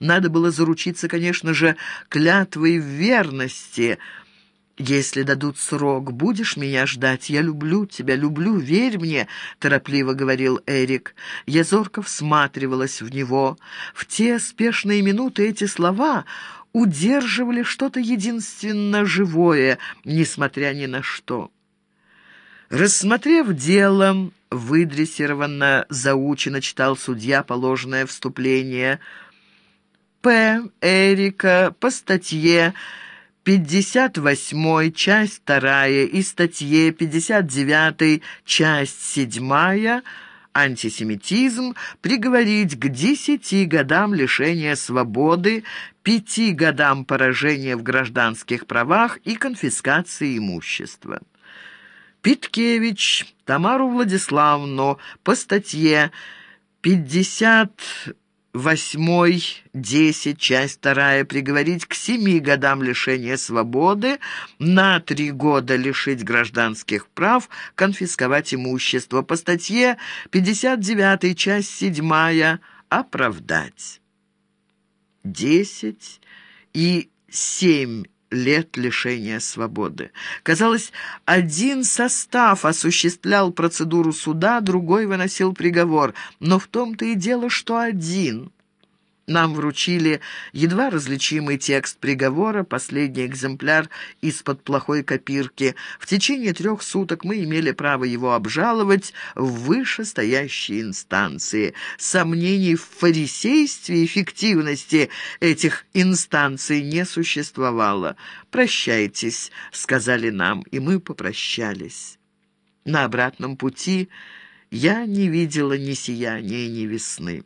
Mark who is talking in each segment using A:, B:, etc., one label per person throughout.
A: Надо было заручиться, конечно же, клятвой верности. «Если дадут срок, будешь меня ждать? Я люблю тебя, люблю, верь мне», — торопливо говорил Эрик. Я зорко всматривалась в него. В те спешные минуты эти слова удерживали что-то единственно живое, несмотря ни на что. Рассмотрев дело, выдрессированно, заучено читал судья положенное вступление. П. Эрика по статье 58, часть 2 и статье 59, часть 7 антисемитизм приговорить к десяти годам лишения свободы, пяти годам поражения в гражданских правах и конфискации имущества. Питкевич Тамару Владиславовну по статье 58, 10, часть 2 приговорить к семи годам лишения свободы, на три года лишить гражданских прав, конфисковать имущество. По статье 59, часть 7 оправдать. 10 и 7 лет лишения свободы. Казалось, один состав осуществлял процедуру суда, другой выносил приговор, но в том-то и дело, что один – нам вручили едва различимый текст приговора, последний экземпляр из-под плохой копирки. В течение трех суток мы имели право его обжаловать в вышестоящей инстанции. Сомнений в фарисействе и эффективности этих инстанций не существовало. «Прощайтесь», — сказали нам, и мы попрощались. На обратном пути я не видела ни сияния, ни весны.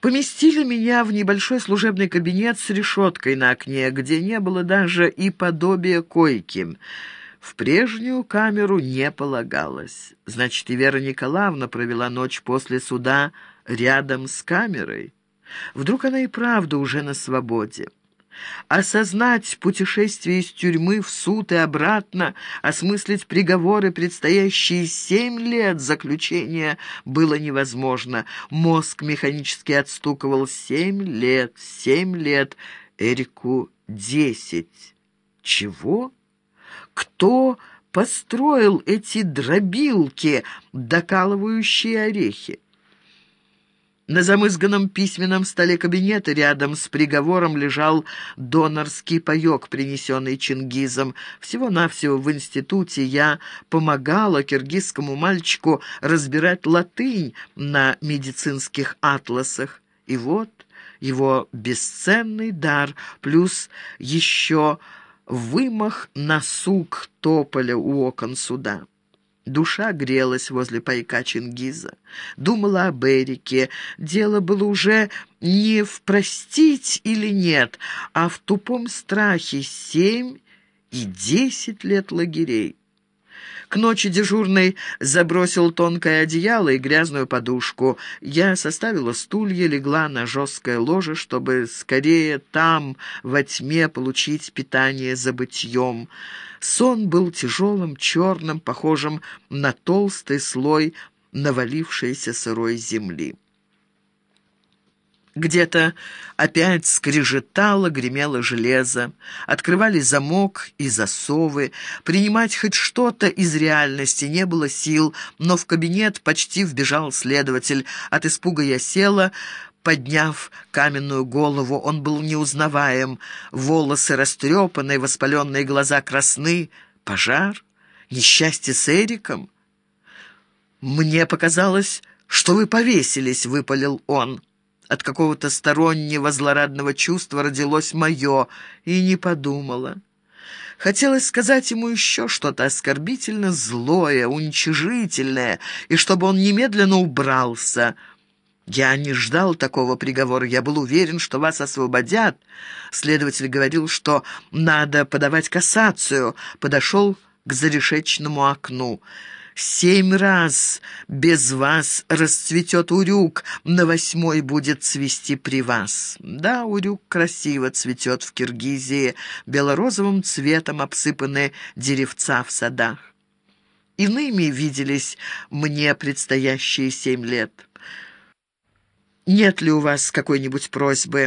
A: Поместили меня в небольшой служебный кабинет с решеткой на окне, где не было даже и подобия койки. В прежнюю камеру не полагалось. Значит, и Вера Николаевна провела ночь после суда рядом с камерой. Вдруг она и правда уже на свободе. Осознать путешествие из тюрьмы в суд и обратно, осмыслить приговоры, предстоящие семь лет заключения, было невозможно. Мозг механически отстуковал семь лет, семь лет, Эрику десять. Чего? Кто построил эти дробилки, докалывающие орехи? На замызганном письменном столе кабинета рядом с приговором лежал донорский паёк, принесенный Чингизом. Всего-навсего в институте я помогала киргизскому мальчику разбирать латынь на медицинских атласах. И вот его бесценный дар, плюс еще вымах на сук тополя у окон суда. Душа грелась возле пайка Чингиза. Думала об Эрике. Дело было уже не в простить или нет, а в тупом страхе семь и десять лет лагерей. К ночи дежурный забросил тонкое одеяло и грязную подушку. Я составила стулья, легла на жесткое ложе, чтобы скорее там, во тьме, получить питание забытьем. Сон был тяжелым, черным, похожим на толстый слой навалившейся сырой земли. Где-то опять скрежетало, гремело железо. Открывали замок и засовы. Принимать хоть что-то из реальности не было сил, но в кабинет почти вбежал следователь. От испуга я села, подняв каменную голову. Он был неузнаваем. Волосы растрепанные, воспаленные глаза красны. Пожар? Несчастье с Эриком? «Мне показалось, что вы повесились», — выпалил он. От какого-то стороннего злорадного чувства родилось мое, и не подумала. Хотелось сказать ему еще что-то оскорбительно злое, уничижительное, и чтобы он немедленно убрался. Я не ждал такого приговора, я был уверен, что вас освободят. Следователь говорил, что надо подавать кассацию, подошел к зарешечному окну. Семь раз без вас расцветет урюк, на восьмой будет цвести при вас. Да, урюк красиво цветет в Киргизии, белорозовым цветом обсыпаны деревца в садах. Иными виделись мне предстоящие семь лет. Нет ли у вас какой-нибудь просьбы?»